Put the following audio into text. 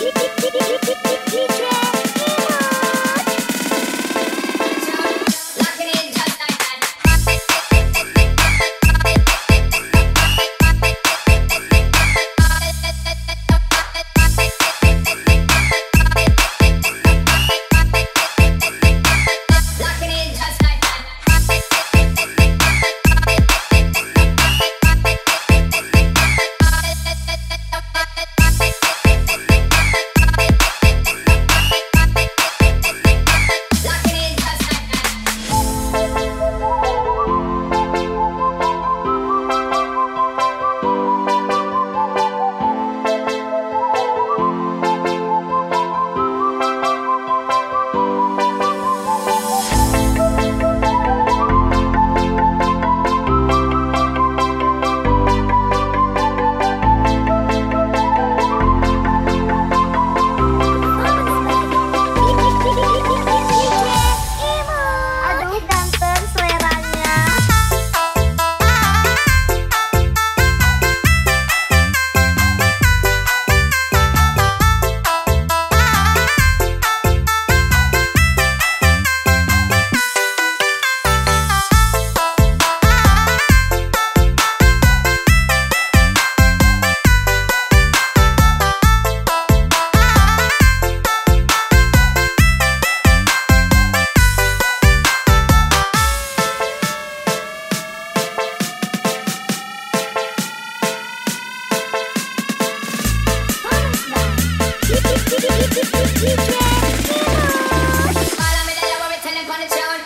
Keep, keep, keep, keep, keep. wanna challenge